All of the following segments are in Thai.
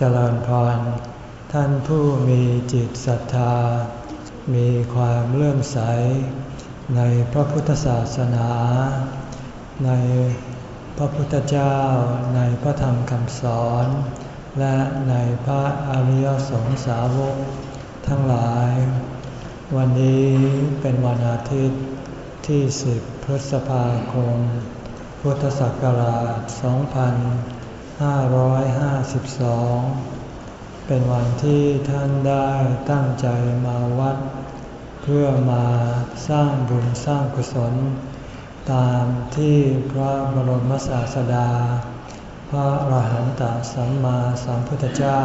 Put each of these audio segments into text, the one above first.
เจริญพร ท่านผู้มีจิตศรัทธา มีความเลื่อมใส ในพระพุทธศาสนา ในพระพุทธเจ้า ในพระธรรมคำสอน และในพระอริยสงสาวกทั้งหลาย วันนี้เป็นวันอาทิตย์ที่สิบพฤษภาคม พุทธศักราช 2552 เป็นวันที่ท่านได้ตั้งใจมาวัด เพื่อมาสร้างบุญสร้างกุศล ตามที่พระบรมศาสดา พระอรหันตสัมมาสัมพุทธเจ้า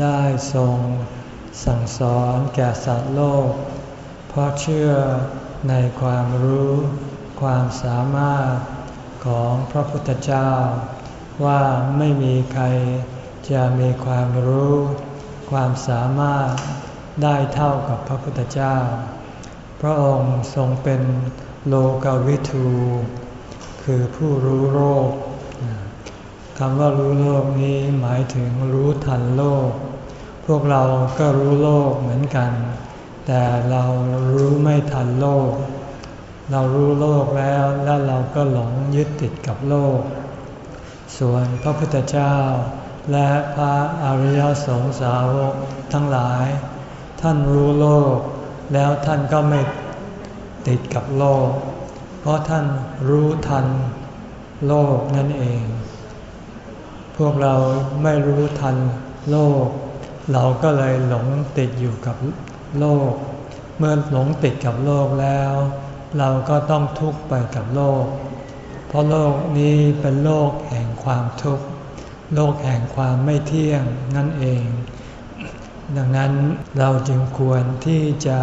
ได้ทรงสั่งสอนแก่สัตว์โลก เพราะเชื่อในความรู้ความสามารถของพระพุทธเจ้า ว่าไม่มีใครจะมีความรู้ ความสามารถได้เท่ากับพระพุทธเจ้า พระองค์ทรงเป็นโลกวิทู คือผู้รู้โลกคำว่ารู้โลกนี้หมายถึงรู้ทันโลก พวกเราก็รู้โลกเหมือนกัน แต่เรารู้ไม่ทันโลก เรารู้โลกแล้วแล้วเราก็หลงยึดติดกับโลก ส่วนพระพุทธเจ้า และพระอริยสงสาวกทั้งหลาย ท่านรู้โลก แล้วท่านก็ไม่ติดกับโลก เพราะท่านรู้ทันโลกนั่นเอง พวกเราไม่รู้ทันโลก เราก็เลยหลงติดอยู่กับโลก เมื่อหลงติดกับโลกแล้ว เราก็ต้องทุกข์ไปกับโลก เพราะโลกนี้เป็นโลกแห่ง ความทุกข์ โลกแห่งความไม่เที่ยงนั่นเอง ดังนั้นเราจึงควรที่จะ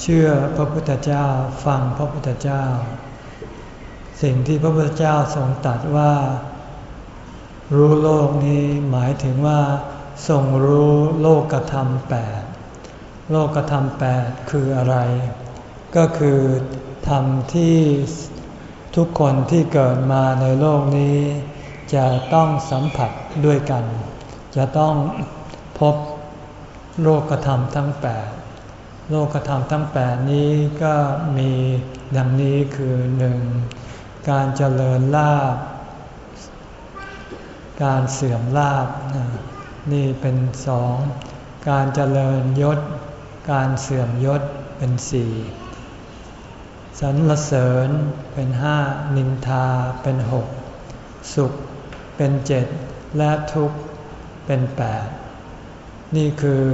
เชื่อพระพุทธเจ้าฟังพระพุทธเจ้า สิ่งที่พระพุทธเจ้าทรงตรัสว่า รู้โลกนี้หมายถึงว่าทรงรู้โลกธรรมแปดโลกธรรมแปดคืออะไร ก็คือธรรมที่ทุกคนที่เกิดมาในโลกนี้ จะต้องสัมผัสด้วยกัน จะต้องพบโลกธรรมทั้งแปดโลกธรรมทั้งแปดนี้ก็มีดังนี้คือหนึ่งการเจริญลาบการเสื่อมลาบนี่เป็นสองการเจริญยศ การเสื่อมยศเป็นสี่สรรเสริญเป็นห้านินทาเป็นหกสุข เป็นเจ็ดและทุกข์เป็นแปดนี่คือ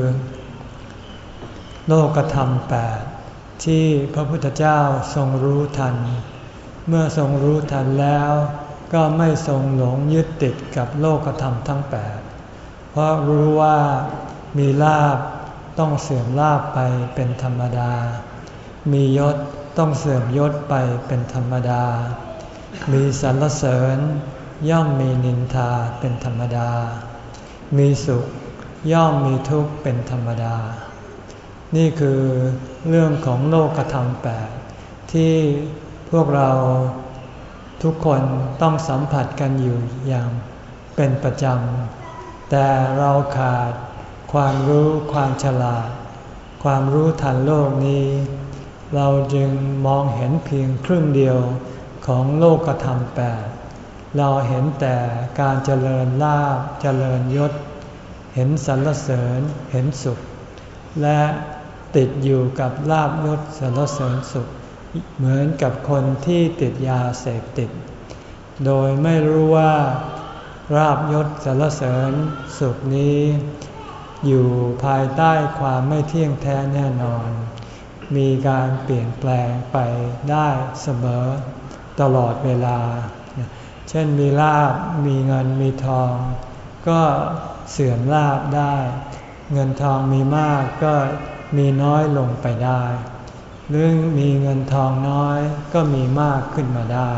โลกธรรมแปดที่พระพุทธเจ้าทรงรู้ทัน เมื่อทรงรู้ทันแล้ว ก็ไม่ทรงหลงยึดติดกับโลกธรรมทั้งแปดเพราะรู้ว่ามีลาบต้องเสื่อมลาบไปเป็นธรรมดา มียศต้องเสื่อมยศไปเป็นธรรมดา มีสรรเสริญ ย่อมมีนินทาเป็นธรรมดา มีสุขย่อมมีทุกข์เป็นธรรมดา นี่คือเรื่องของโลกธรรมแปดที่พวกเราทุกคนต้องสัมผัสกันอยู่อย่างเป็นประจำ แต่เราขาดความรู้ความฉลาด ความรู้ทันโลกนี้ เราจึงมองเห็นเพียงครึ่งเดียวของโลกธรรมแปด เราเห็นแต่การเจริญลาบเจริญยศ เห็นสรรเสริญเห็นสุข และติดอยู่กับลาบยศสรรเสริญสุข เหมือนกับคนที่ติดยาเสพติด โดยไม่รู้ว่าราบยศสรรเสริญสุขนี้ อยู่ภายใต้ความไม่เที่ยงแท้แน่นอน มีการเปลี่ยนแปลงไปได้เสมอตลอดเวลา เช่นมีลาบมีเงินมีทอง ก็เสื่อมลาบได้ เงินทองมีมากก็มีน้อยลงไปได้ หรือมีเงินทองน้อยก็มีมากขึ้นมาได้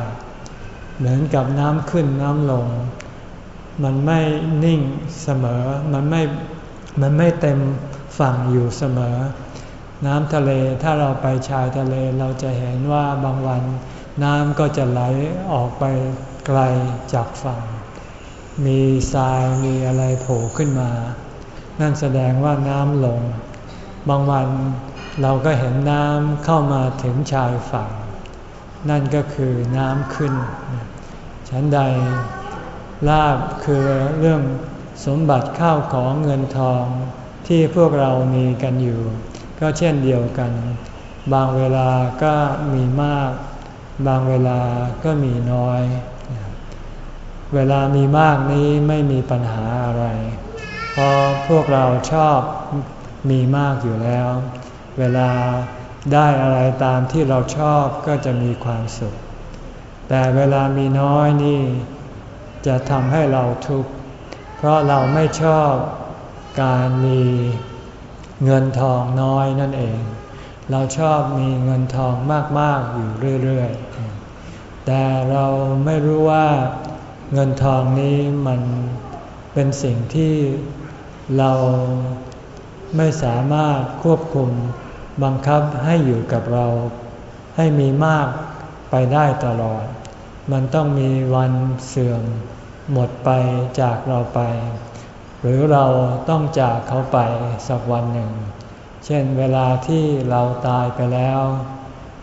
เหมือนกับน้ำขึ้นน้ำลง มันไม่นิ่งเสมอ มันไม่ มันไม่เต็มฝั่งอยู่เสมอ น้ำทะเลถ้าเราไปชายทะเลเราจะเห็นว่าบางวันน้ำก็จะไหลออกไป ไกลจากฝั่ง มีทรายมีอะไรโผล่ขึ้นมา นั่นแสดงว่าน้ำลง บางวันเราก็เห็นน้ำเข้ามาถึงชายฝั่ง นั่นก็คือน้ำขึ้น ฉันใดลาบคือเรื่องสมบัติข้าวของเงินทองที่พวกเรามีกันอยู่ ก็เช่นเดียวกัน บางเวลาก็มีมาก บางเวลาก็มีน้อย เวลามีมากนี้ไม่มีปัญหาอะไร เพราะพวกเราชอบมีมากอยู่แล้ว เวลาได้อะไรตามที่เราชอบก็จะมีความสุข แต่เวลามีน้อยนี่ จะทำให้เราทุกข์ เพราะเราไม่ชอบการมีเงินทองน้อยนั่นเอง เราชอบมีเงินทองมากๆอยู่เรื่อย ๆ แต่เราไม่รู้ว่า เงินทองนี้มันเป็นสิ่งที่เราไม่สามารถควบคุมบังคับให้อยู่กับเรา ให้มีมากไปได้ตลอด มันต้องมีวันเสื่อมหมดไปจากเราไป หรือเราต้องจากเขาไปสักวันหนึ่ง เช่นเวลาที่เราตายไปแล้ว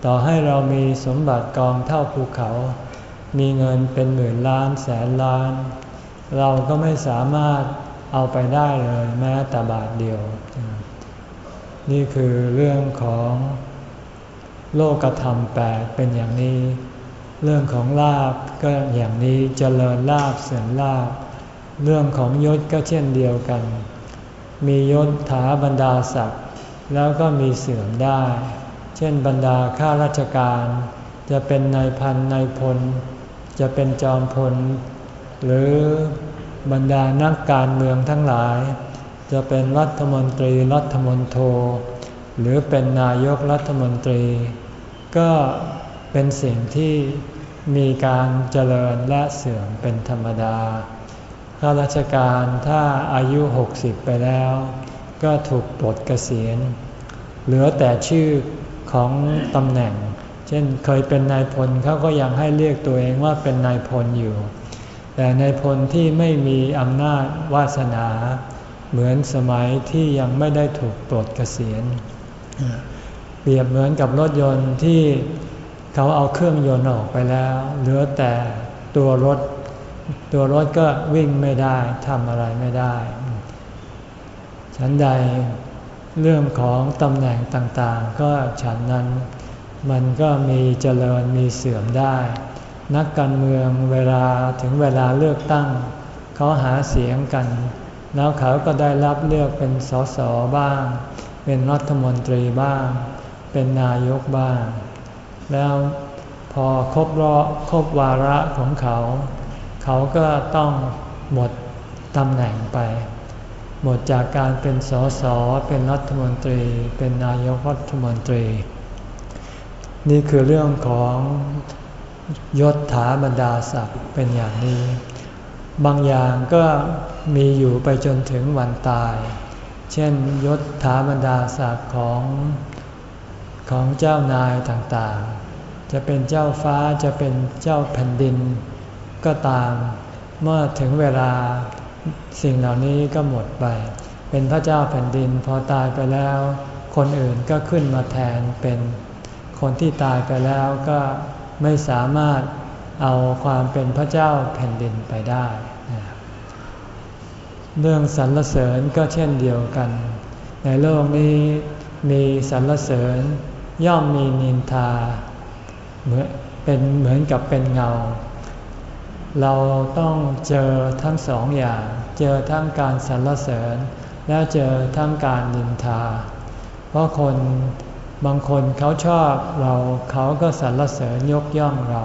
ต่อให้เรามีสมบัติกองเท่าภูเขา มีเงินเป็นหมื่นล้านแสนล้าน เราก็ไม่สามารถเอาไปได้เลยแม้แต่บาทเดียว นี่คือเรื่องของโลกธรรมแปดเป็นอย่างนี้ เรื่องของลาบก็อย่างนี้เจริญลาบเสื่อมลาบ เรื่องของยศก็เช่นเดียวกัน มียศถาบรรดาศักดิ์แล้วก็มีเสื่อมได้ เช่นบรรดาข้าราชการ จะเป็นนายพันนายพล จะเป็นจอมพล หรือบรรดานักการเมืองทั้งหลาย จะเป็นรัฐมนตรีรัฐมนโทหรือเป็นนายกรัฐมนตรี ก็เป็นสิ่งที่มีการเจริญและเสื่อมเป็นธรรมดา ข้าราชการถ้าอายุ 60 ไปแล้ว ก็ถูกปลดเกษียณ เหลือแต่ชื่อของตำแหน่ง เช่นเคยเป็นนายพลเขาก็ยังให้เรียกตัวเองว่าเป็นนายพลอยู่ แต่นายพลที่ไม่มีอำนาจวาสนา เหมือนสมัยที่ยังไม่ได้ถูกปลดเกษียณเปรียบเหมือนกับรถยนต์ที่เขาเอาเครื่องยนต์ออกไปแล้ว เหลือแต่ตัวรถ ตัวรถก็วิ่งไม่ได้ทำอะไรไม่ได้ ฉันใดเรื่องของตำแหน่งต่างๆ ก็ฉันนั้น มันก็มีเจริญมีเสื่อมได้ นักการเมืองเวลาถึงเวลาเลือกตั้ง เขาหาเสียงกัน แล้วเขาก็ได้รับเลือกเป็นสสบ้าง เป็นรัฐมนตรีบ้าง เป็นนายกบ้าง แล้วพอครบรอครบวาระของเขา เขาก็ต้องหมดตำแหน่งไป หมดจากการเป็นสสเป็นรัฐมนตรี เป็นนายกรัฐมนตรี นี่คือเรื่องของยศถาบรรดาศักดิ์เป็นอย่างนี้ บางอย่างก็มีอยู่ไปจนถึงวันตาย เช่นยศถาบรรดาศักดิ์ของของเจ้านายต่างๆ จะเป็นเจ้าฟ้าจะเป็นเจ้าแผ่นดิน ก็ตาม เมื่อถึงเวลาสิ่งเหล่านี้ก็หมดไป เป็นพระเจ้าแผ่นดินพอตายไปแล้ว คนอื่นก็ขึ้นมาแทนเป็น คนที่ตายไปแล้วก็ไม่สามารถเอาความเป็นพระเจ้าแผ่นดินไปได้ เรื่องสรรเสริญก็เช่นเดียวกัน ในโลกนี้มีสรรเสริญย่อมมีนินทาเหมือนเป็นเหมือนกับเป็นเงา เราต้องเจอทั้งสองอย่าง เจอทั้งการสรรเสริญ แล้วเจอทั้งการนินทา เพราะคน บางคนเขาชอบเราเขาก็สรรเสริญยกย่องเรา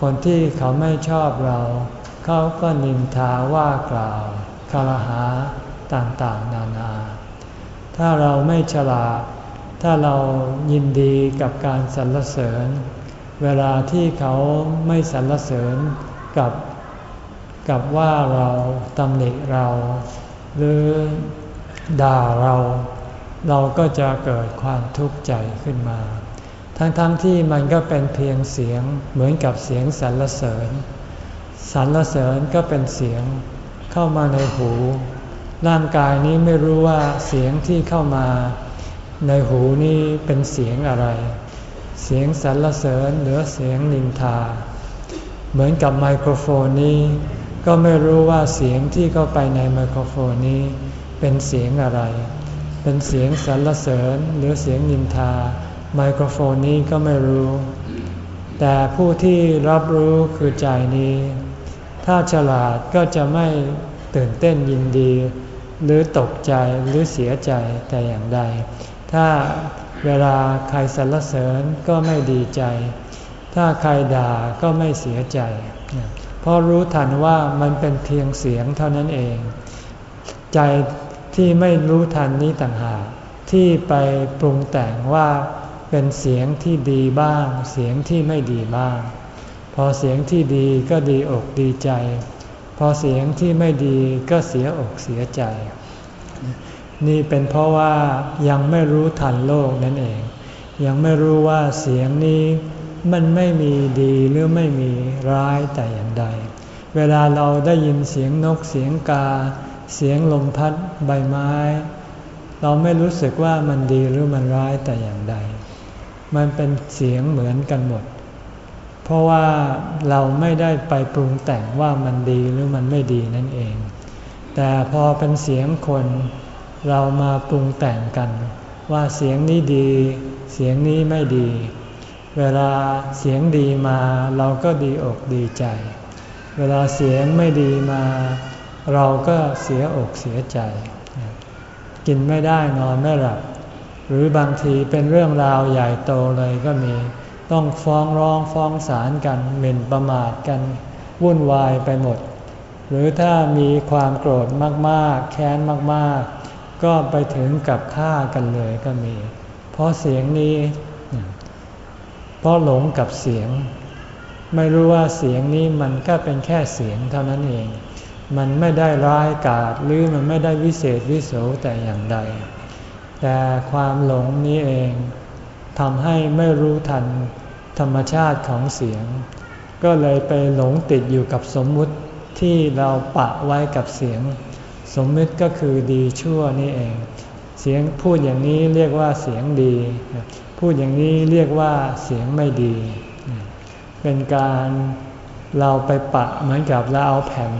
คนที่เขาไม่ชอบเรา เขาก็นินทาว่ากล่าวคารหาต่างๆ นานา ถ้าเราไม่ฉลาด ถ้าเรายินดีกับการสรรเสริญ เวลาที่เขาไม่สรรเสริญกับ กับว่าเราตำหนิเรา หรือด่าเรา เราก็จะเกิดความทุกข์ใจขึ้นมา ทั้งๆทที่มันก็เป็นเพียงเสียงเหมือนกับเสียงสรรเสริญ สรรเสริญก็เป็นเสียงเข้ามาในหู ร่างกายนี้ไม่รู้ว่าเสียงที่เข้ามาในหูนี้เป็นเสียงอะไร เสียงสรรเสริญหรือเสียงนินทา เหมือนกับไมโครโฟนนี้ ก็ไม่รู้ว่าเสียงที่เข้าไปในไมโครโฟนนี้เป็นเสียงอะไร เป็นเสียงสรรเสริญหรือเสียงนินทา ไมโครโฟนนี้ก็ไม่รู้ แต่ผู้ที่รับรู้คือใจนี้ ถ้าฉลาดก็จะไม่ตื่นเต้นยินดี หรือตกใจหรือเสียใจแต่อย่างใด ถ้าเวลาใครสรรเสริญก็ไม่ดีใจ ถ้าใครด่าก็ไม่เสียใจ เพราะรู้ทันว่ามันเป็นเพียงเสียงเท่านั้นเอง ใจ ที่ไม่รู้ทันนี้ต่างหากที่ไปปรุงแต่งว่าเป็นเสียงที่ดีบ้าง เสียงที่ไม่ดีบ้าง พอเสียงที่ดีก็ดีอกดีใจ พอเสียงที่ไม่ดีก็เสียอกเสียใจ นี่เป็นเพราะว่ายังไม่รู้ทันโลกนั่นเอง ยังไม่รู้ว่าเสียงนี้มันไม่มีดีหรือไม่มีร้ายแต่อย่างใด เวลาเราได้ยินเสียงนกเสียงกา เสียงลมพัดใบไม้ เราไม่รู้สึกว่ามันดีหรือมันร้ายแต่อย่างใด มันเป็นเสียงเหมือนกันหมด เพราะว่าเราไม่ได้ไปปรุงแต่งว่ามันดีหรือมันไม่ดีนั่นเอง แต่พอเป็นเสียงคนเรามาปรุงแต่งกัน ว่าเสียงนี้ดี เสียงนี้ไม่ดี เวลาเสียงดีมาเราก็ดีอกดีใจ เวลาเสียงไม่ดีมา เราก็เสียอกเสียใจ กินไม่ได้นอนไม่หลับ หรือบางทีเป็นเรื่องราวใหญ่โตเลยก็มี ต้องฟ้องร้องฟ้องศาลกันหมิ่นประมาทกัน วุ่นวายไปหมด หรือถ้ามีความโกรธมากๆ แค้นมากๆ ก็ไปถึงกับฆ่ากันเลยก็มี เพราะเสียงนี้ เพราะหลงกับเสียง ไม่รู้ว่าเสียงนี้มันก็เป็นแค่เสียงเท่านั้นเอง มันไม่ได้ร้ายกาจหรือมันไม่ได้วิเศษวิโสแต่อย่างใด แต่ความหลงนี้เองทำให้ไม่รู้ทันธรรมชาติของเสียง ก็เลยไปหลงติดอยู่กับสมมุติที่เราปะไว้กับเสียง สมมติก็คือดีชั่วนี่เอง เสียงพูดอย่างนี้เรียกว่าเสียงดี พูดอย่างนี้เรียกว่าเสียงไม่ดี เป็นการเราไปปะเหมือนกับเราเอาแผ่น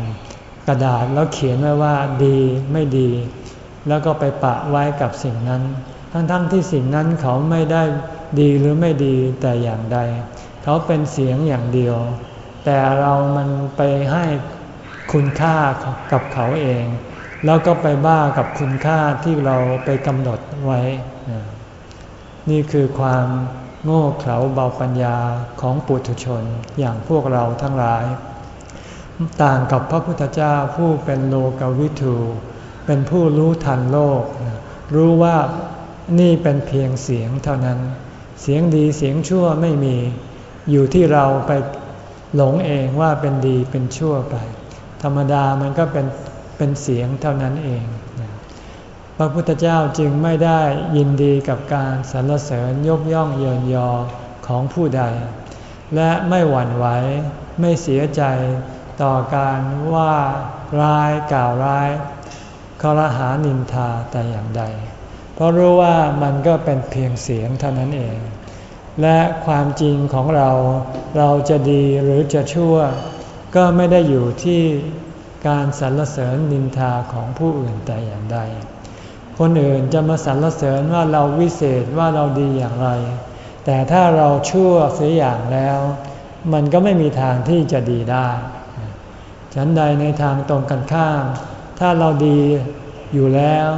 กระดาษแล้วเขียนไว้ว่าดีไม่ดี แล้วก็ไปปะไว้กับสิ่งนั้น ทั้งๆทที่สิ่งนั้นเขาไม่ได้ดีหรือไม่ดีแต่อย่างใด เขาเป็นเสียงอย่างเดียว แต่เรามันไปให้คุณค่ากับเขาเอง แล้วก็ไปบ้ากับคุณค่าที่เราไปกำหนดไว้ นี่คือความโง่เขลาเบาปัญญาของปุถุชนอย่างพวกเราทั้งหลาย ต่างกับพระพุทธเจ้าผู้เป็นโลกวิทูเป็นผู้รู้ทันโลก รู้ว่านี่เป็นเพียงเสียงเท่านั้น เสียงดีเสียงชั่วไม่มี อยู่ที่เราไปหลงเองว่าเป็นดีเป็นชั่วไป ธรรมดามันก็เป็นเป็นเสียงเท่านั้นเอง พระพุทธเจ้าจึงไม่ได้ยินดีกับการสรรเสริญยกย่องเยินยอของผู้ใด และไม่หวั่นไหวไม่เสียใจ ต่อการว่าร้ายกล่าวร้ายคารหานินทาแต่อย่างใด เพราะรู้ว่ามันก็เป็นเพียงเสียงเท่านั้นเอง และความจริงของเราเราจะดีหรือจะชั่ว ก็ไม่ได้อยู่ที่การสรรเสริญนินทาของผู้อื่นแต่อย่างใด คนอื่นจะมาสรรเสริญว่าเราวิเศษว่าเราดีอย่างไร แต่ถ้าเราชั่วเสียอย่างแล้ว มันก็ไม่มีทางที่จะดีได้ ฉันใดในทางตรงกันข้าม ถ้าเราดีอยู่แล้ว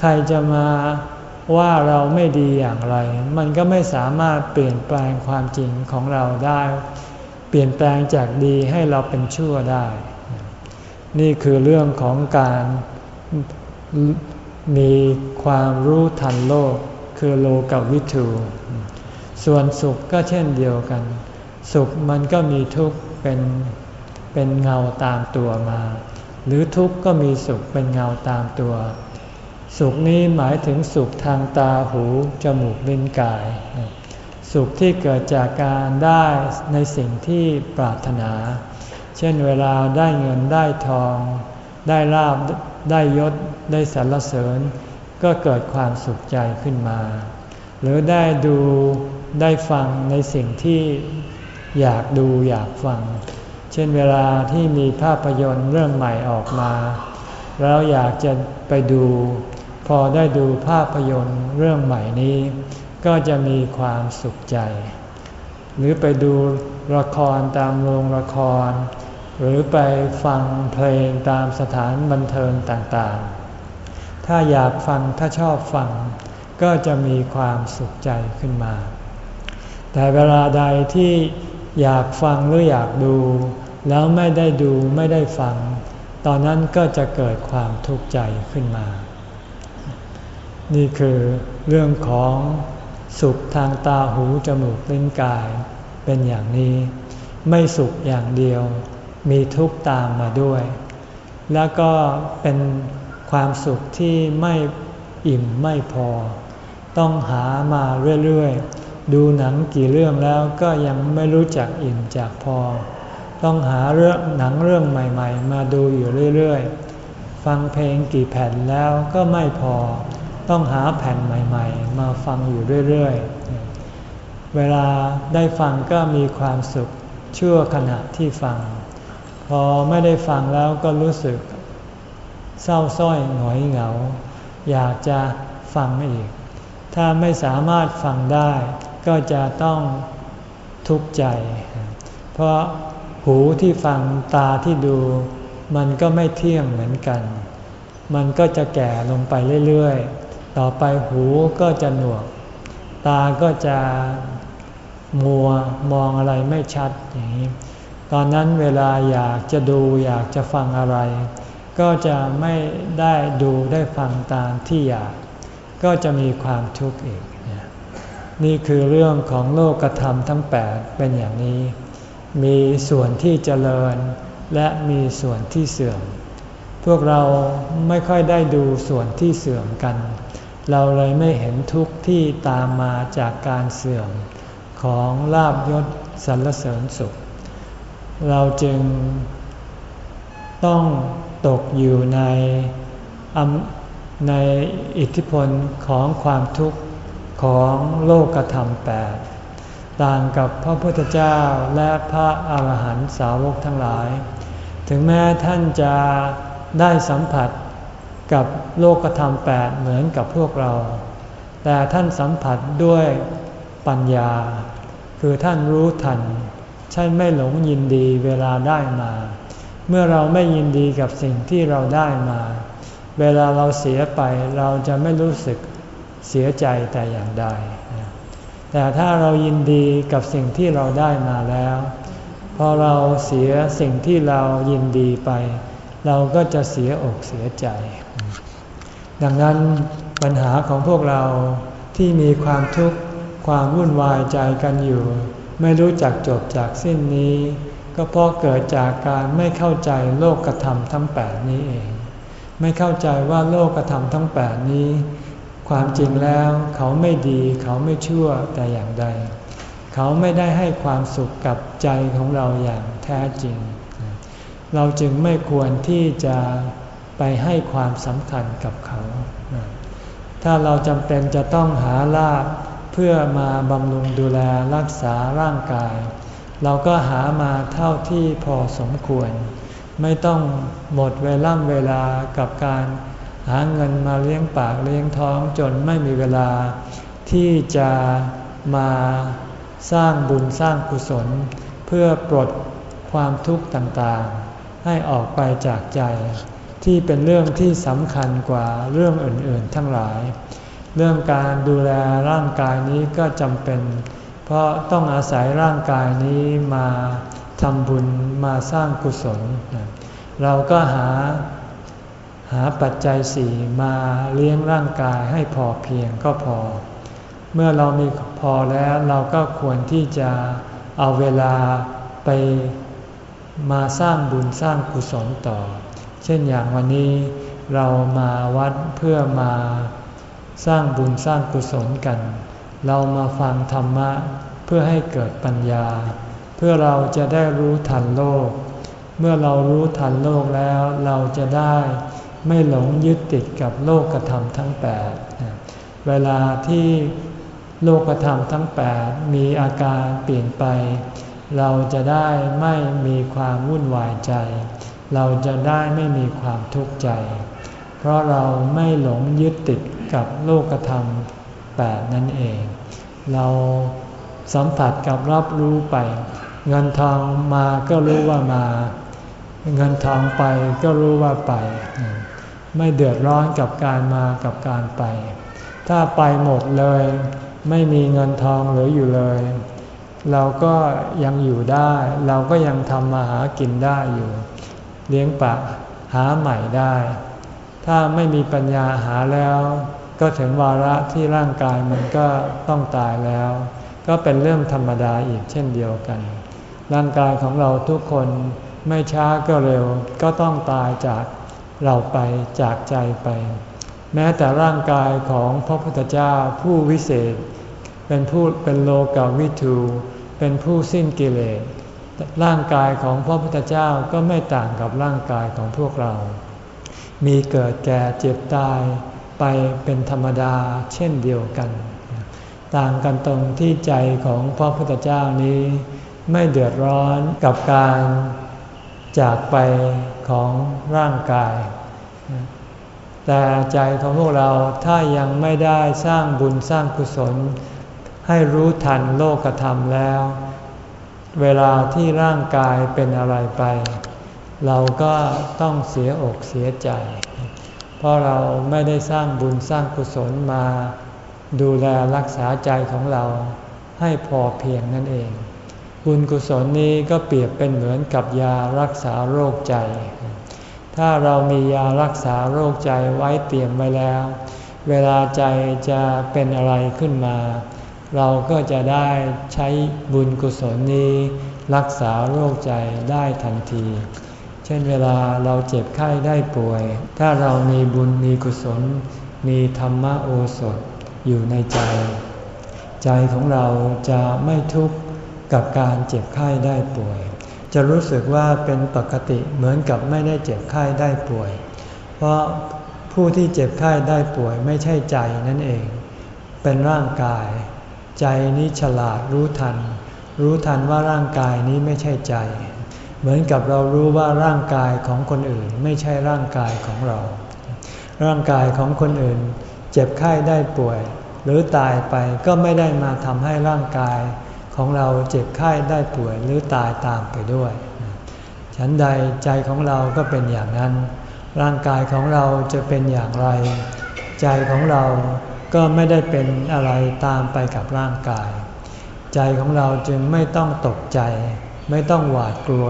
ใครจะมาว่าเราไม่ดีอย่างไร มันก็ไม่สามารถเปลี่ยนแปลงความจริงของเราได้ เปลี่ยนแปลงจากดีให้เราเป็นชั่วได้ นี่คือเรื่องของการมีความรู้ทันโลก คือโลกวิถูส่วนสุขก็เช่นเดียวกัน สุขมันก็มีทุกข์เป็น เป็นเงาตามตัวมา หรือทุกข์ก็มีสุขเป็นเงาตามตัว สุขนี้หมายถึงสุขทางตาหูจมูกลิ้นกาย สุขที่เกิดจากการได้ในสิ่งที่ปรารถนา เช่นเวลาได้เงินได้ทอง ได้ลาบได้ยศได้สรรเสริญ ก็เกิดความสุขใจขึ้นมา หรือได้ดูได้ฟังในสิ่งที่อยากดูอยากฟัง เช่นเวลาที่มีภาพยนตร์เรื่องใหม่ออกมา แล้วอยากจะไปดู พอได้ดูภาพยนตร์เรื่องใหม่นี้ ก็จะมีความสุขใจ หรือไปดูละครตามโรงละคร หรือไปฟังเพลงตามสถานบันเทิงต่างๆ ถ้าอยากฟังถ้าชอบฟัง ก็จะมีความสุขใจขึ้นมา แต่เวลาใดที่อยากฟังหรืออยากดู แล้วไม่ได้ดูไม่ได้ฟัง ตอนนั้นก็จะเกิดความทุกข์ใจขึ้นมา นี่คือเรื่องของสุขทางตาหูจมูกลิ้นกายเป็นอย่างนี้ ไม่สุขอย่างเดียว มีทุกข์ตามมาด้วย แล้วก็เป็นความสุขที่ไม่อิ่มไม่พอ ต้องหามาเรื่อยๆ ดูหนังกี่เรื่องแล้วก็ยังไม่รู้จักอิ่มจากพอ ต้องหาเรื่องหนังเรื่องใหม่ ๆ มาดูอยู่เรื่อยๆ ฟังเพลงกี่แผ่นแล้วก็ไม่พอ ต้องหาแผ่นใหม่ ๆ มาฟังอยู่เรื่อยๆ เวลาได้ฟังก็มีความสุขชั่วขณะที่ฟัง พอไม่ได้ฟังแล้วก็รู้สึก เศร้าส้อยหงอยเหงา อยากจะฟังอีก ถ้าไม่สามารถฟังได้ ก็จะต้องทุกข์ใจ เพราะ หูที่ฟังตาที่ดู มันก็ไม่เที่ยงเหมือนกัน มันก็จะแก่ลงไปเรื่อยๆ ต่อไปหูก็จะหนวก ตาก็จะมัวมองอะไรไม่ชัดอย่างนี้ ตอนนั้นเวลาอยากจะดูอยากจะฟังอะไร ก็จะไม่ได้ดูได้ฟังตามที่อยาก ก็จะมีความทุกข์อีก นี่คือเรื่องของโลกธรรมทั้งแปดเป็นอย่างนี้ มีส่วนที่เจริญ และมีส่วนที่เสื่อม พวกเราไม่ค่อยได้ดูส่วนที่เสื่อมกัน เราเลยไม่เห็นทุกข์ที่ตามมาจากการเสื่อม ของลาบยศสรรเสริญสุข เราจึงต้องตกอยู่ในในอิทธิพลของความทุกข์ของโลกธรรมแปด ต่างกับพระพุทธเจ้าและพระอาหารหันตสาวกทั้งหลาย ถึงแม้ท่านจะได้สัมผัสกับโลกธรรมแปดเหมือนกับพวกเรา แต่ท่านสัมผัสด้วยปัญญา คือท่านรู้ทันช่านไม่หลงยินดีเวลาได้มา เมื่อเราไม่ยินดีกับสิ่งที่เราได้มา เวลาเราเสียไปเราจะไม่รู้สึกเสียใจแต่อย่างใด แต่ถ้าเรายินดีกับสิ่งที่เราได้มาแล้ว พอเราเสียสิ่งที่เรายินดีไป เราก็จะเสียอกเสียใจ ดังนั้นปัญหาของพวกเราที่มีความทุกข์ความวุ่นวายใจกันอยู่ ไม่รู้จักจบจากสิ้นนี้ ก็เพราะเกิดจากการไม่เข้าใจโลกธรรมทั้งแปดนี้เอง ไม่เข้าใจว่าโลกธรรมทั้งแปดนี้ ความจริงแล้วเขาไม่ดี เขาไม่ชั่วแต่อย่างใด เขาไม่ได้ให้ความสุขกับใจของเราอย่างแท้จริง เราจึงไม่ควรที่จะไปให้ความสำคัญกับเขา ถ้าเราจำเป็นจะต้องหาลาบเพื่อมาบำรุงดูแลรักษาร่างกาย เราก็หามาเท่าที่พอสมควร ไม่ต้องหมดเวลาเวลากับการ หาเงินมาเลี้ยงปากเลี้ยงท้องจนไม่มีเวลา ที่จะมาสร้างบุญสร้างกุศล เพื่อปลดความทุกข์ต่างๆ ให้ออกไปจากใจ ที่เป็นเรื่องที่สำคัญกว่าเรื่องอื่นๆ ทั้งหลาย เรื่องการดูแลร่างกายนี้ก็จำเป็น เพราะต้องอาศัยร่างกายนี้มาทำบุญมาสร้างกุศล เราก็หา หาปัจจัยสี่มาเลี้ยงร่างกายให้พอเพียงก็พอ เมื่อเรามีพอแล้วเราก็ควรที่จะเอาเวลาไปมาสร้างบุญสร้างกุศลต่อ เช่นอย่างวันนี้เรามาวัดเพื่อมาสร้างบุญสร้างกุศลกัน เรามาฟังธรรมะเพื่อให้เกิดปัญญา เพื่อเราจะได้รู้ทันโลก เมื่อเรารู้ทันโลกแล้วเราจะได้ ไม่หลงยึดติดกับโลกธรรมทั้งแปดเวลาที่โลกธรรมทั้งแปดมีอาการเปลี่ยนไป เราจะได้ไม่มีความวุ่นวายใจ เราจะได้ไม่มีความทุกข์ใจ เพราะเราไม่หลงยึดติดกับโลกธรรมแปดนั่นเอง เราสัมผัสกับรับรู้ไป เงินทองมาก็รู้ว่ามา เงินทองไปก็รู้ว่าไป ไม่เดือดร้อนกับการมากับการไป ถ้าไปหมดเลย ไม่มีเงินทองเหลืออยู่เลย เราก็ยังอยู่ได้ เราก็ยังทำมาหากินได้อยู่ เลี้ยงปากหาใหม่ได้ ถ้าไม่มีปัญญาหาแล้ว ก็ถึงวาระที่ร่างกายมันก็ต้องตายแล้ว ก็เป็นเรื่องธรรมดาอีกเช่นเดียวกัน ร่างกายของเราทุกคนไม่ช้าก็เร็วก็ต้องตายจาก เราไปจากใจไป แม้แต่ร่างกายของพระพุทธเจ้าผู้วิเศษ เป็นผู้เป็นโลกาวิทูเป็นผู้สิ้นกิเลสร่างกายของพระพุทธเจ้าก็ไม่ต่างกับร่างกายของพวกเรา มีเกิดแก่เจ็บตายไปเป็นธรรมดาเช่นเดียวกัน ต่างกันตรงที่ใจของพระพุทธเจ้านี้ ไม่เดือดร้อนกับการจากไป ของร่างกาย แต่ใจของพวกเราถ้ายังไม่ได้สร้างบุญสร้างกุศล ให้รู้ทันโลกธรรมแล้ว เวลาที่ร่างกายเป็นอะไรไป เราก็ต้องเสียอกเสียใจ เพราะเราไม่ได้สร้างบุญสร้างกุศลมา ดูแลรักษาใจของเราให้พอเพียงนั่นเอง บุญกุศลนี้ก็เปรียบเป็นเหมือนกับยารักษาโรคใจ ถ้าเรามียารักษาโรคใจไว้เตรียมไว้แล้ว เวลาใจจะเป็นอะไรขึ้นมา เราก็จะได้ใช้บุญกุศลนี้รักษาโรคใจได้ทันที เช่นเวลาเราเจ็บไข้ได้ป่วย ถ้าเรามีบุญมีกุศล มีธรรมโอสถอยู่ในใจ ใจของเราจะไม่ทุกข์ กับการเจ็บไข้ได้ป่วย จะรู้สึกว่าเป็นปกติเหมือนกับไม่ได้เจ็บไข้ได้ป่วย เพราะผู้ที่เจ็บไข้ได้ป่วยไม่ใช่ใจนั่นเอง เป็นร่างกาย ใจนี้ฉลาดรู้ทัน รู้ทันว่าร่างกายนี้ไม่ใช่ใจ เหมือนกับเรารู้ว่าร่างกายของคนอื่นไม่ใช่ร่างกายของเรา ร่างกายของคนอื่น เจ็บไข้ได้ป่วย หรือตายไปก็ไม่ได้มาทำให้ร่างกาย ของเราเจ็บไข้ได้ป่วยหรือตายตามไปด้วย ฉันใดใจของเราก็เป็นอย่างนั้น ร่างกายของเราจะเป็นอย่างไร ใจของเราก็ไม่ได้เป็นอะไรตามไปกับร่างกาย ใจของเราจึงไม่ต้องตกใจ ไม่ต้องหวาดกลัว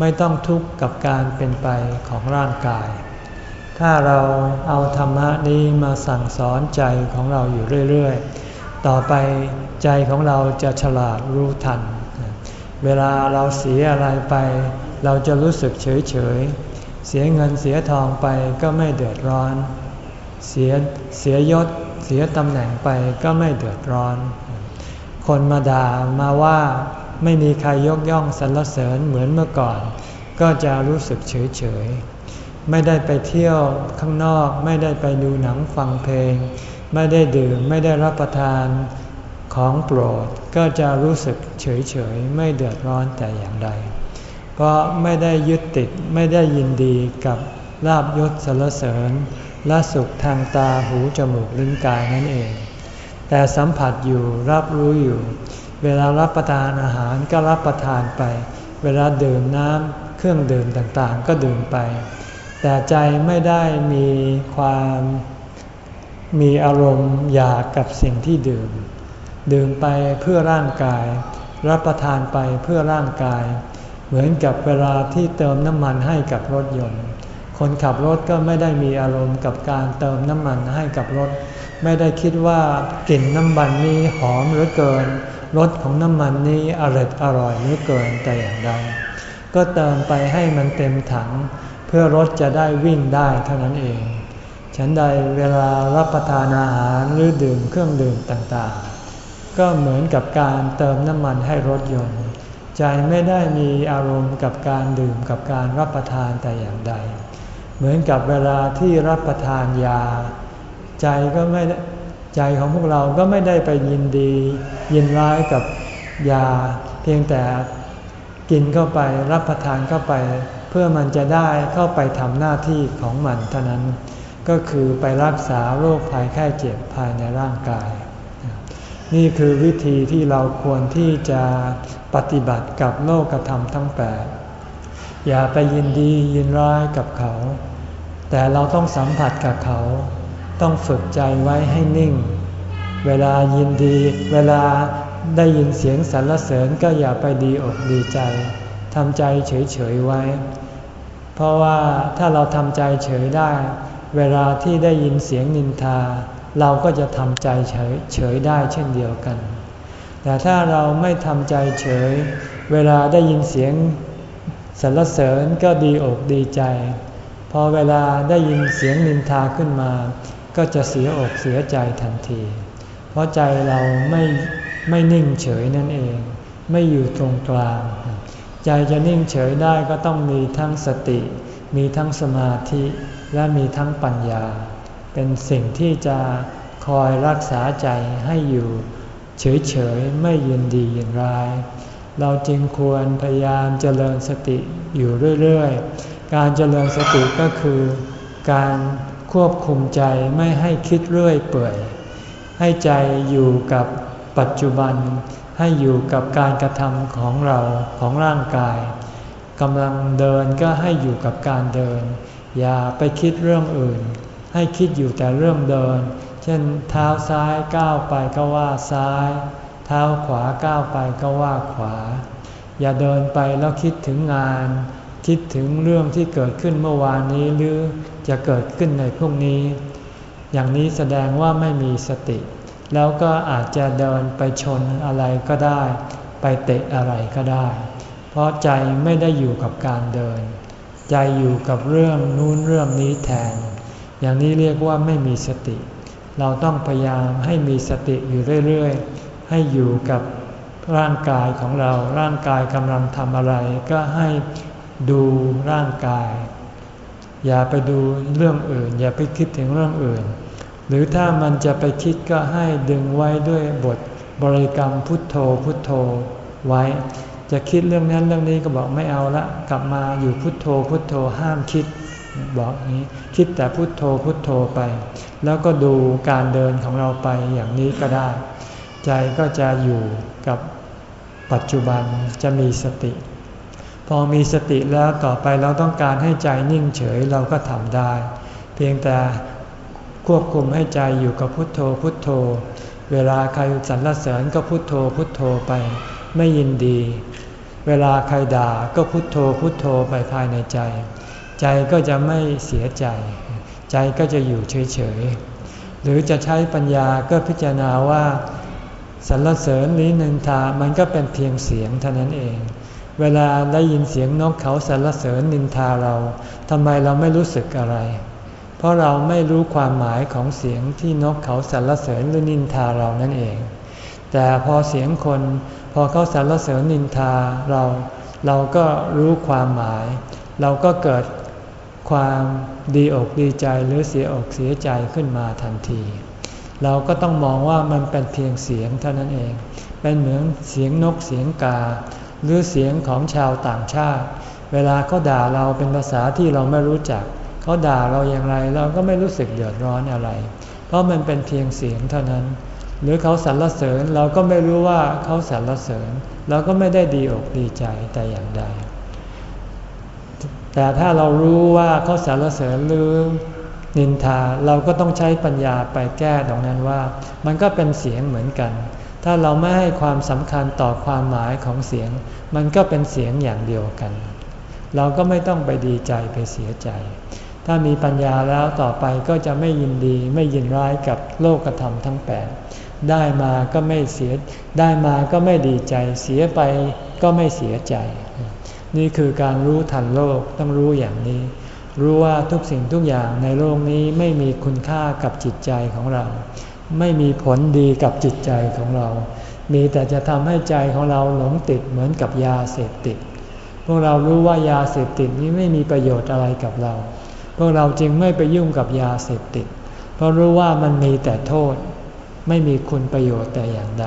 ไม่ต้องทุกข์กับการเป็นไปของร่างกาย ถ้าเราเอาธรรมะนี้มาสั่งสอนใจของเราอยู่เรื่อย ๆ ต่อไป ใจของเราจะฉลาดรู้ทัน เวลาเราเสียอะไรไป เราจะรู้สึกเฉยเฉยเสียเงินเสียทองไปก็ไม่เดือดร้อน เสียเสียยศเสียตำแหน่งไปก็ไม่เดือดร้อน คนมาด่ามาว่าไม่มีใครยกย่องสรรเสริญเหมือนเมื่อก่อน ก็จะรู้สึกเฉยเฉยไม่ได้ไปเที่ยวข้างนอก ไม่ได้ไปดูหนังฟังเพลง ไม่ได้ดื่มไม่ได้รับประทาน ของโปรดก็จะรู้สึกเฉยเฉยไม่เดือดร้อนแต่อย่างใด เพราะไม่ได้ยึดติดไม่ได้ยินดีกับลาบยศสรรเสริญและสุขทางตาหูจมูกลิ้นกายนั่นเอง แต่สัมผัสอยู่รับรู้อยู่ เวลารับประทานอาหารก็รับประทานไป เวลาดื่มน้ำเครื่องดื่มต่างๆ ก็ดื่มไป แต่ใจไม่ได้มีความมีอารมณ์อยากกับสิ่งที่ดื่ม ดื่มไปเพื่อร่างกาย รับประทานไปเพื่อร่างกาย เหมือนกับเวลาที่เติมน้ำมันให้กับรถยนต์ คนขับรถก็ไม่ได้มีอารมณ์กับการเติมน้ำมันให้กับรถ ไม่ได้คิดว่ากลิ่นน้ำมันนี้หอมหรือเกินรสของน้ำมันนี้อร่อยอร่อยหรือเกินแต่อย่างใดก็เติมไปให้มันเต็มถัง เพื่อรถจะได้วิ่งได้เท่านั้นเอง ฉันใดเวลารับประทานอาหารหรือดื่มเครื่องดื่มต่างๆ ก็เหมือนกับการเติมน้ำมันให้รถยนต์ ใจไม่ได้มีอารมณ์กับการดื่มกับการรับประทานแต่อย่างใด เหมือนกับเวลาที่รับประทานยา ใจก็ไม่ใจของพวกเราก็ไม่ได้ไปยินดี ยินร้ายกับยา เพียงแต่กินเข้าไปรับประทานเข้าไป เพื่อมันจะได้เข้าไปทำหน้าที่ของมันเท่านั้น ก็คือไปรักษาโรคภัยไข้เจ็บภายในร่างกาย นี่คือวิธีที่เราควรที่จะปฏิบัติกับโลกธรรมทั้งแปดอย่าไปยินดียินร้ายกับเขา แต่เราต้องสัมผัสกับเขา ต้องฝึกใจไว้ให้นิ่ง เวลายินดี เวลาได้ยินเสียงสรรเสริญก็อย่าไปดีอกดีใจทำใจเฉยๆไว้ เพราะว่าถ้าเราทำใจเฉยได้ เวลาที่ได้ยินเสียงนินทา เราก็จะทำใจเฉยเฉยได้เช่นเดียวกัน แต่ถ้าเราไม่ทำใจเฉย เวลาได้ยินเสียงสรรเสริญก็ดีอกดีใจ พอเวลาได้ยินเสียงนินทาขึ้นมา ก็จะเสียอกเสียใจทันที เพราะใจเราไม่ไม่นิ่งเฉยนั่นเอง ไม่อยู่ตรงกลาง ใจจะนิ่งเฉยได้ก็ต้องมีทั้งสติ มีทั้งสมาธิและมีทั้งปัญญา เป็นสิ่งที่จะคอยรักษาใจให้อยู่ เฉยๆไม่ยินดียินร้าย เราจึงควรพยายามเจริญสติอยู่เรื่อยๆ การเจริญสติก็คือการควบคุมใจไม่ให้คิดเรื่อยเปื่อย ให้ใจอยู่กับปัจจุบัน ให้อยู่กับการกระทำของเราของร่างกายกำลังเดินก็ให้อยู่กับการเดิน อย่าไปคิดเรื่องอื่น ให้คิดอยู่แต่เรื่องเดิน เช่นเท้าซ้ายก้าวไปก็ว่าซ้าย เท้าขวาก้าวไปก็ว่าขวา อย่าเดินไปแล้วคิดถึงงาน คิดถึงเรื่องที่เกิดขึ้นเมื่อวานนี้หรือจะเกิดขึ้นในพรุ่งนี้ อย่างนี้แสดงว่าไม่มีสติ แล้วก็อาจจะเดินไปชนอะไรก็ได้ ไปเตะอะไรก็ได้ เพราะใจไม่ได้อยู่กับการเดิน ใจอยู่กับเรื่องนู้นเรื่องนี้แทน อย่างนี้เรียกว่าไม่มีสติ เราต้องพยายามให้มีสติอยู่เรื่อยๆ ให้อยู่กับร่างกายของเรา ร่างกายกำลังทำอะไร ก็ให้ดูร่างกาย อย่าไปดูเรื่องอื่น อย่าไปคิดถึงเรื่องอื่น หรือถ้ามันจะไปคิดก็ให้ดึงไว้ด้วยบทบริกรรมพุทโธพุทโธไว้ จะคิดเรื่องนั้นเรื่องนี้ก็บอกไม่เอาละ กลับมาอยู่พุทโธพุทโธห้ามคิด บอกนี้คิดแต่พุทโธพุทโธไป แล้วก็ดูการเดินของเราไปอย่างนี้ก็ได้ ใจก็จะอยู่กับปัจจุบันจะมีสติ พอมีสติแล้วต่อไปเราต้องการให้ใจนิ่งเฉยเราก็ทำได้ เพียงแต่ควบคุมให้ใจอยู่กับพุทโธพุทโธ เวลาใครสรรเสริญก็พุทโธพุทโธไป ไม่ยินดี เวลาใครด่าก็พุทโธพุทโธไปภายในใจ ใจก็จะไม่เสียใจ ใจก็จะอยู่เฉยๆ หรือจะใช้ปัญญาก็พิจารณาว่าสรรเสริญหรือนินทา มันก็เป็นเพียงเสียงเท่านั้นเอง เวลาได้ยินเสียงนกเขาสรรเสริญนินทาเราทำไมเราไม่รู้สึกอะไร เพราะเราไม่รู้ความหมายของเสียงที่นกเขาสรรเสริญหรือนินทาเรานั่นเอง แต่พอเสียงคนพอเขาสรรเสริญนินทาเรา เราก็รู้ความหมาย เราก็เกิด ความดีอกดีใจหรือเสียอกเสียใจขึ้นมาทันที เราก็ต้องมองว่ามันเป็นเพียงเสียงเท่านั้นเอง เป็นเหมือนเสียงนกเสียงกา หรือเสียงของชาวต่างชาติ เวลาเขาด่าเราเป็นภาษาที่เราไม่รู้จัก เขาด่าเราอย่างไรเราก็ไม่รู้สึกเดือดร้อนอะไร เพราะมันเป็นเพียงเสียงเท่านั้น หรือเขาสรรเสริญเราก็ไม่รู้ว่าเขาสรรเสริญ เราก็ไม่ได้ดีอกดีใจแต่อย่างใด แต่ถ้าเรารู้ว่าเขาสรรเสริญหรือนินทาเราก็ต้องใช้ปัญญาไปแก้ตรงนั้นว่า มันก็เป็นเสียงเหมือนกัน ถ้าเราไม่ให้ความสำคัญต่อความหมายของเสียง มันก็เป็นเสียงอย่างเดียวกัน เราก็ไม่ต้องไปดีใจไปเสียใจ ถ้ามีปัญญาแล้วต่อไปก็จะไม่ยินดีไม่ยินร้ายกับโลกธรรมทั้งแปดได้มาก็ไม่เสีย ได้มาก็ไม่ดีใจ เสียไปก็ไม่เสียใจ นี่คือการรู้ทันโลกต้องรู้อย่างนี้ รู้ว่าทุกสิ่งทุกอย่างในโลกนี้ไม่มีคุณค่ากับจิตใจของเรา ไม่มีผลดีกับจิตใจของเรา มีแต่จะทำให้ใจของเราหลงติดเหมือนกับยาเสพติด พวกเรารู้ว่ายาเสพติดนี้ไม่มีประโยชน์อะไรกับเรา พวกเราจึงไม่ไปยุ่งกับยาเสพติด เพราะรู้ว่ามันมีแต่โทษ ไม่มีคุณประโยชน์แต่อย่างใด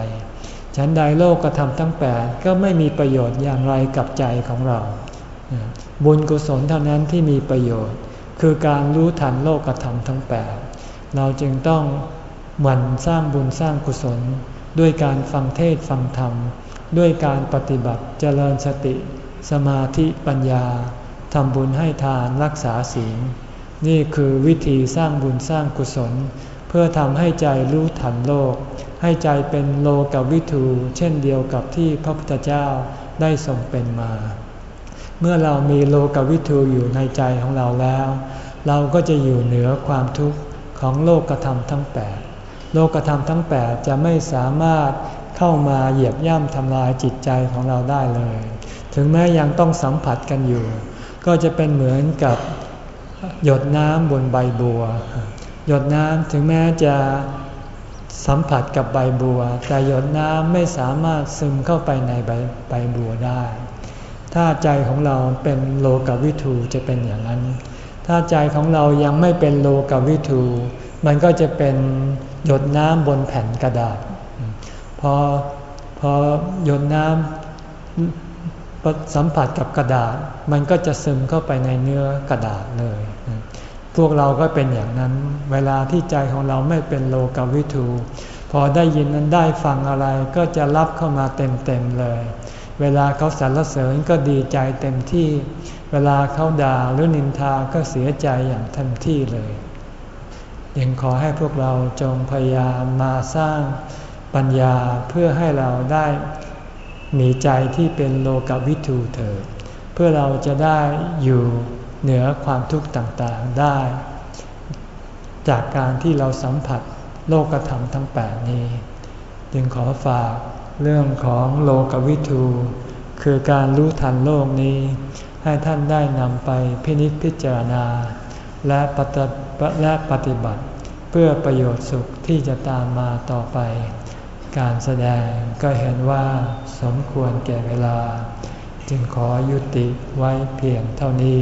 ฉันใดโลกกระทำทั้งแปดก็ไม่มีประโยชน์อย่างไรกับใจของเรา บุญกุศลเท่านั้นที่มีประโยชน์ คือการรู้ทันโลกกระทำทั้งแปดเราจึงต้องหมั่นสร้างบุญสร้างกุศล ด้วยการฟังเทศฟังธรรม ด้วยการปฏิบัติเจริญสติ สมาธิปัญญาทำบุญให้ทานรักษาศีลนี่คือวิธีสร้างบุญสร้างกุศล พื่อทำให้ใจรู้ทันโลก ให้ใจเป็นโลกวิทูเช่นเดียวกับที่พระพุทธเจ้าได้ทรงเป็นมา เมื่อเรามีโลกวิทูอยู่ในใจของเราแล้ว เราก็จะอยู่เหนือความทุกข์ของโลกธรรมทั้งแปดโลกธรรมทั้งแปดจะไม่สามารถเข้ามาเหยียบย่ำทำลายจิตใจของเราได้เลย ถึงแม้ยังต้องสัมผัสกันอยู่ ก็จะเป็นเหมือนกับหยดน้ำบนใบบัว หยดน้ำถึงแม้จะสัมผัสกับใบบัว แต่หยดน้ำไม่สามารถซึมเข้าไปในใบใบบัวได้ ถ้าใจของเราเป็นโลกวิทูจะเป็นอย่างนั้น ถ้าใจของเรายังไม่เป็นโลกวิทูมันก็จะเป็นหยดน้ำบนแผ่นกระดาษ พอพอหยดน้ำสัมผัสกับกระดาษ มันก็จะซึมเข้าไปในเนื้อกระดาษเลย พวกเราก็เป็นอย่างนั้น เวลาที่ใจของเราไม่เป็นโลกวิทูพอได้ยินนั้นได้ฟังอะไรก็จะรับเข้ามาเต็มๆเลย เวลาเขาสรรเสริญก็ดีใจเต็มที่ เวลาเขาด่าหรือนินทาก็เสียใจอย่างเต็มที่เลยยังขอให้พวกเราจงพยายามมาสร้างปัญญาเพื่อให้เราได้มีใจที่เป็นโลกวิถูเถิดเพื่อเราจะได้อยู่ เหนือความทุกข์ต่างๆได้ จากการที่เราสัมผัสโลกธรรมทั้งแปดนี้ จึงขอฝากเรื่องของโลกวิทู คือการรู้ทันโลกนี้ ให้ท่านได้นำไปพินิจพิจารณา และปฏิและปฏิบัติ เพื่อประโยชน์สุขที่จะตามมาต่อไป การแสดงก็เห็นว่าสมควรแก่เวลา จึงขอยุติไว้เพียงเท่านี้